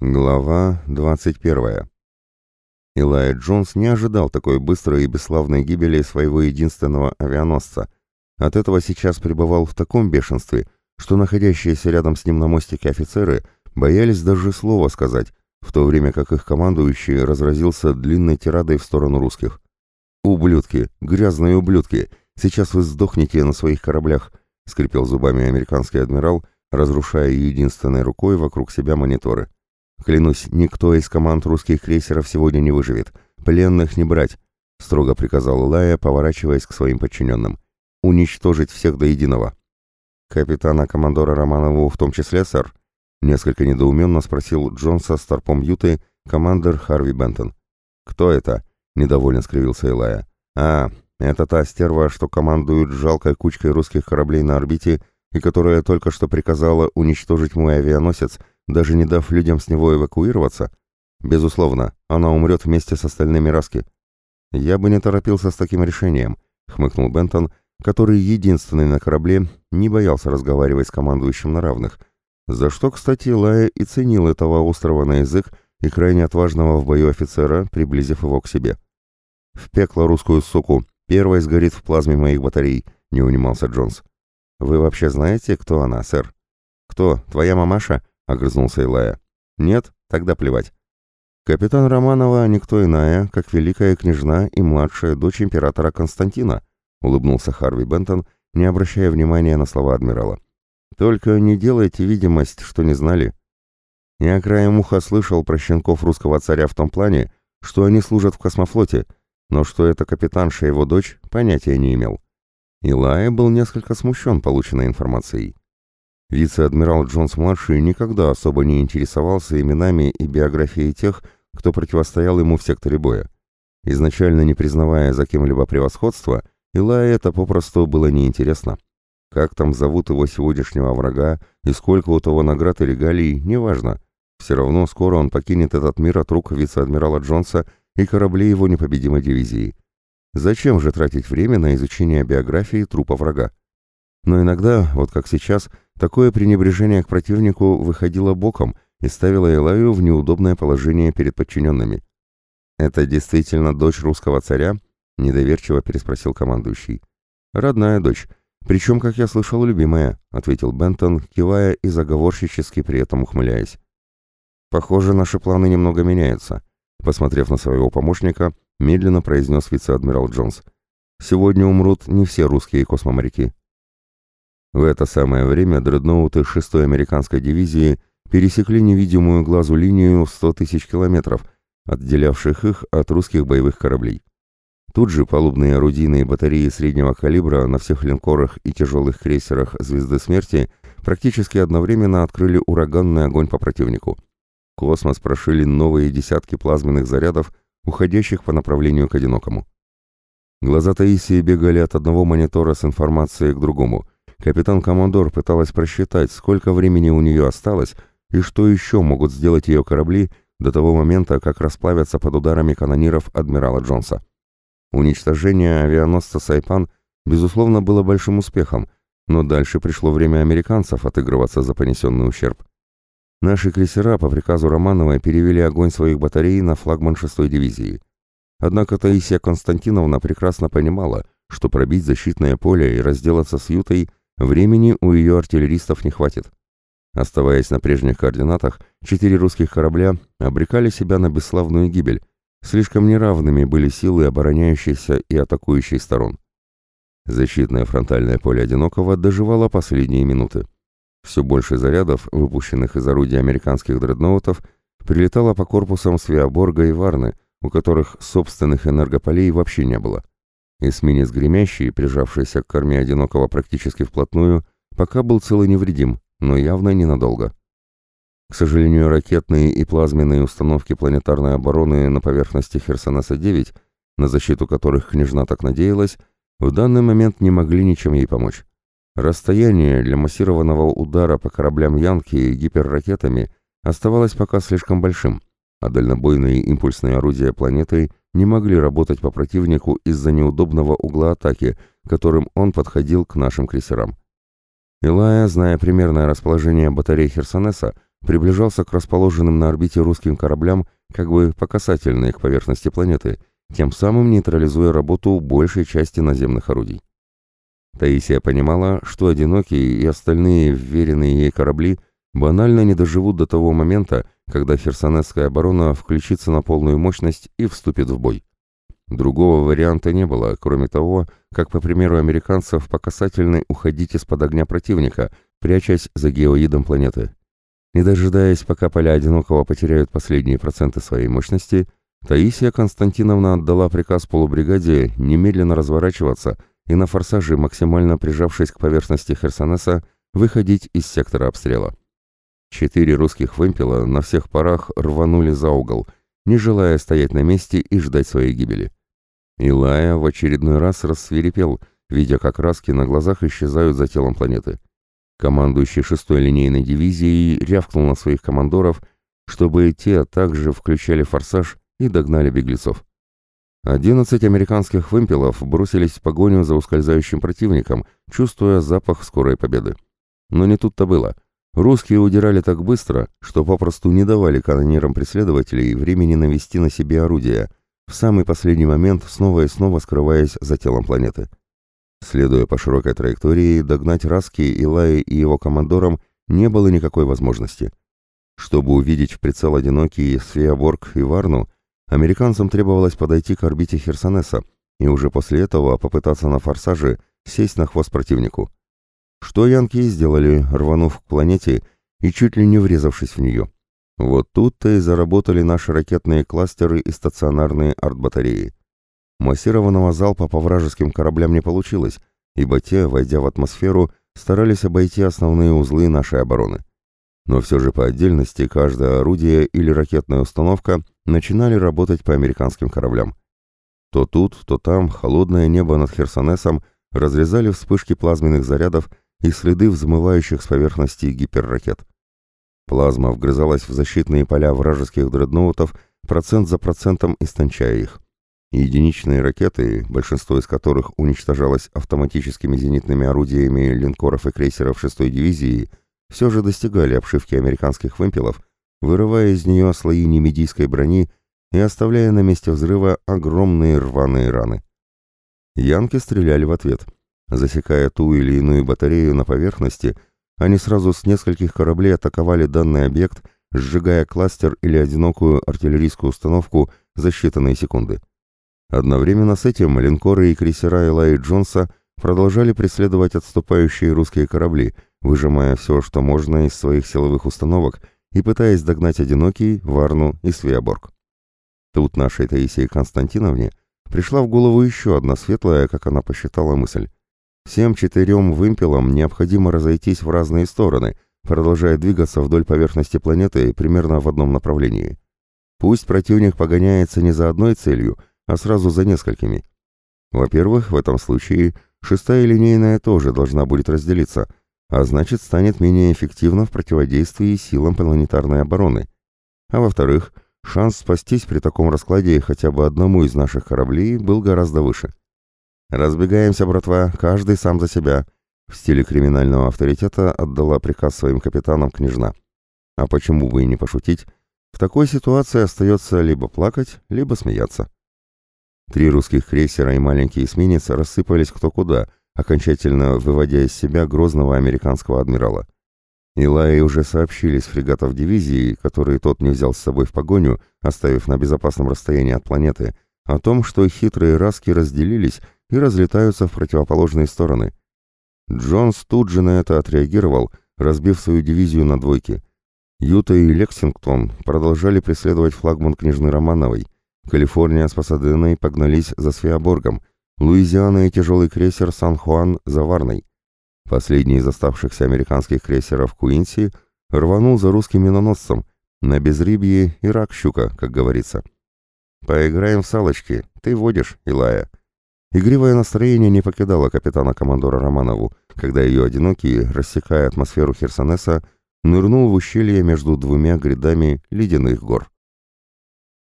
Глава 21. Илай Джонс не ожидал такой быстрой и бесславной гибели своего единственного авианосца. От этого сейчас пребывал в таком бешенстве, что находящиеся рядом с ним на мостике офицеры боялись даже слова сказать, в то время как их командующий разразился длинной тирадой в сторону русских. «Ублюдки! Грязные ублюдки! Сейчас вы сдохнете на своих кораблях!» — скрипел зубами американский адмирал, разрушая единственной рукой вокруг себя мониторы. Клянусь, никто из команд русских крейсеров сегодня не выживет. Пленных не брать, строго приказал Лая, поворачиваясь к своим подчиненным. Уничтожить всех до единого. Капитана-командора Романову в том числе, сэр? Несколько недоуменно спросил Джонса с торпом Юты командир Харви Бентон. «Кто это?» — недовольно скривился Элая. «А, это та стерва, что командует жалкой кучкой русских кораблей на орбите и которая только что приказала уничтожить мой авианосец даже не дав людям с него эвакуироваться, безусловно, она умрет вместе с остальными Раски. Я бы не торопился с таким решением, хмыкнул Бентон, который единственный на корабле не боялся разговаривать с командующим на равных, за что, кстати, Лая и ценил этого острого на язык и крайне отважного в бою офицера, приблизив его к себе. «В пекло русскую суку, первой сгорит в плазме моих батарей», — не унимался Джонс. «Вы вообще знаете, кто она, сэр?» «Кто? Твоя мамаша?» Огрызнулся Илая. «Нет? Тогда плевать. Капитан Романова никто иная, как великая княжна и младшая дочь императора Константина», улыбнулся Харви Бентон, не обращая внимания на слова адмирала. «Только не делайте видимость, что не знали. Я краем уха слышал про щенков русского царя в том плане, что они служат в космофлоте, но что это капитанша его дочь, понятия не имел». Илая был несколько смущен полученной информацией. Вице-адмирал Джонс-младший никогда особо не интересовался именами и биографией тех, кто противостоял ему в секторе боя. Изначально не признавая за кем-либо превосходство, Илае это попросту было неинтересно. Как там зовут его сегодняшнего врага и сколько у того наград и регалий, неважно. Все равно скоро он покинет этот мир от рук вице-адмирала Джонса и кораблей его непобедимой дивизии. Зачем же тратить время на изучение биографии трупа врага? Но иногда, вот как сейчас, Такое пренебрежение к противнику выходило боком и ставило Элаю в неудобное положение перед подчиненными. «Это действительно дочь русского царя?» — недоверчиво переспросил командующий. «Родная дочь. Причем, как я слышал, любимая», — ответил Бентон, кивая и заговорщически при этом ухмыляясь. «Похоже, наши планы немного меняются», — посмотрев на своего помощника, медленно произнес вице-адмирал Джонс. «Сегодня умрут не все русские космоморяки». В это самое время дредноуты 6-й американской дивизии пересекли невидимую глазу линию в 100 тысяч километров, отделявших их от русских боевых кораблей. Тут же палубные орудийные батареи среднего калибра на всех линкорах и тяжелых крейсерах «Звезды смерти» практически одновременно открыли ураганный огонь по противнику. Космос прошили новые десятки плазменных зарядов, уходящих по направлению к одинокому. Глаза Таисии бегали от одного монитора с информацией к другому – Капитан-командор пыталась просчитать, сколько времени у нее осталось и что еще могут сделать ее корабли до того момента, как расплавятся под ударами канониров адмирала Джонса. Уничтожение авианосца «Сайпан» безусловно было большим успехом, но дальше пришло время американцев отыгрываться за понесенный ущерб. Наши крейсера по приказу Романова перевели огонь своих батарей на флагман 6-й дивизии. Однако Таисия Константиновна прекрасно понимала, что пробить защитное поле и разделаться с Ютой – Времени у ее артиллеристов не хватит. Оставаясь на прежних координатах, четыре русских корабля обрекали себя на бесславную гибель. Слишком неравными были силы обороняющейся и атакующей сторон. Защитное фронтальное поле Одинокого доживало последние минуты. Все больше зарядов, выпущенных из орудий американских дредноутов, прилетало по корпусам Свиаборга и Варны, у которых собственных энергополей вообще не было. Эсминец гремящий, прижавшийся к корме одинокого практически вплотную, пока был цел и невредим, но явно ненадолго. К сожалению, ракетные и плазменные установки планетарной обороны на поверхности Херсонеса-9, на защиту которых княжна так надеялась, в данный момент не могли ничем ей помочь. Расстояние для массированного удара по кораблям Янки гиперракетами оставалось пока слишком большим, а дальнобойные импульсные орудия планеты не могли работать по противнику из-за неудобного угла атаки, которым он подходил к нашим крейсерам. Илая, зная примерное расположение батарей Херсонеса, приближался к расположенным на орбите русским кораблям как бы по касательной к поверхности планеты, тем самым нейтрализуя работу большей части наземных орудий. Таисия понимала, что одинокие и остальные вверенные ей корабли банально не доживут до того момента, когда Херсонесская оборона включится на полную мощность и вступит в бой. Другого варианта не было, кроме того, как, по примеру американцев, по касательной уходить из-под огня противника, прячась за геоидом планеты. Не дожидаясь, пока поля одинокого потеряют последние проценты своей мощности, Таисия Константиновна отдала приказ полубригаде немедленно разворачиваться и на форсаже, максимально прижавшись к поверхности Херсонеса, выходить из сектора обстрела. Четыре русских вымпела на всех парах рванули за угол, не желая стоять на месте и ждать своей гибели. Илая в очередной раз рассверепел, видя, как раски на глазах исчезают за телом планеты. Командующий шестой линейной дивизией рявкнул на своих командоров, чтобы те также включали форсаж и догнали беглецов. Одиннадцать американских вымпелов бросились в погоню за ускользающим противником, чувствуя запах скорой победы. Но не тут-то было. Русские удирали так быстро, что попросту не давали канонирам преследователей времени навести на себе орудия, в самый последний момент снова и снова скрываясь за телом планеты. Следуя по широкой траектории, догнать Раски, Илаи и его командорам не было никакой возможности. Чтобы увидеть в прицел одинокий Свеоборг и Варну, американцам требовалось подойти к орбите Херсонеса и уже после этого попытаться на форсаже сесть на хвост противнику. Что янки и сделали, рванув к планете и чуть ли не врезавшись в нее. Вот тут-то и заработали наши ракетные кластеры и стационарные артбатареи. Массированного залпа по вражеским кораблям не получилось, ибо те, войдя в атмосферу, старались обойти основные узлы нашей обороны. Но все же по отдельности каждое орудие или ракетная установка начинали работать по американским кораблям. То тут, то там холодное небо над Херсонесом разрезали вспышки плазменных зарядов и следы взмывающих с поверхности гиперракет. Плазма вгрызалась в защитные поля вражеских дредноутов, процент за процентом истончая их. Единичные ракеты, большинство из которых уничтожалось автоматическими зенитными орудиями линкоров и крейсеров 6-й дивизии, все же достигали обшивки американских вымпелов, вырывая из нее слои немедийской брони и оставляя на месте взрыва огромные рваные раны. Янки стреляли в ответ, засекая ту или иную батарею на поверхности – они сразу с нескольких кораблей атаковали данный объект, сжигая кластер или одинокую артиллерийскую установку за считанные секунды. Одновременно с этим линкоры и крейсера Элла Джонса продолжали преследовать отступающие русские корабли, выжимая все, что можно из своих силовых установок и пытаясь догнать «Одинокий», «Варну» и «Свеоборг». Тут нашей Таисии Константиновне пришла в голову еще одна светлая, как она посчитала, мысль. Всем четырем вымпелам необходимо разойтись в разные стороны, продолжая двигаться вдоль поверхности планеты примерно в одном направлении. Пусть противник погоняется не за одной целью, а сразу за несколькими. Во-первых, в этом случае шестая линейная тоже должна будет разделиться, а значит станет менее эффективна в противодействии силам планетарной обороны. А во-вторых, шанс спастись при таком раскладе хотя бы одному из наших кораблей был гораздо выше. «Разбегаемся, братва, каждый сам за себя», — в стиле криминального авторитета отдала приказ своим капитанам княжна. А почему бы и не пошутить? В такой ситуации остается либо плакать, либо смеяться. Три русских крейсера и маленький эсминец рассыпались кто куда, окончательно выводя из себя грозного американского адмирала. Илаи уже сообщили с фрегатов дивизии, которые тот не взял с собой в погоню, оставив на безопасном расстоянии от планеты, о том, что хитрые раски разделились и разлетаются в противоположные стороны. Джонс тут же на это отреагировал, разбив свою дивизию на двойки. Юта и Лексингтон продолжали преследовать флагман княжны Романовой. Калифорния с Пасаденой погнались за Свеоборгом, Луизиана и тяжелый крейсер Сан-Хуан за Варной. Последний из оставшихся американских крейсеров Куинси рванул за русским миноносцем, на безрыбье и рак щука, как говорится. «Поиграем в салочки, ты водишь, Илая», Игривое настроение не покидало капитана-командора Романову, когда ее одинокий, рассекая атмосферу Херсонеса, нырнул в ущелье между двумя грядами ледяных гор.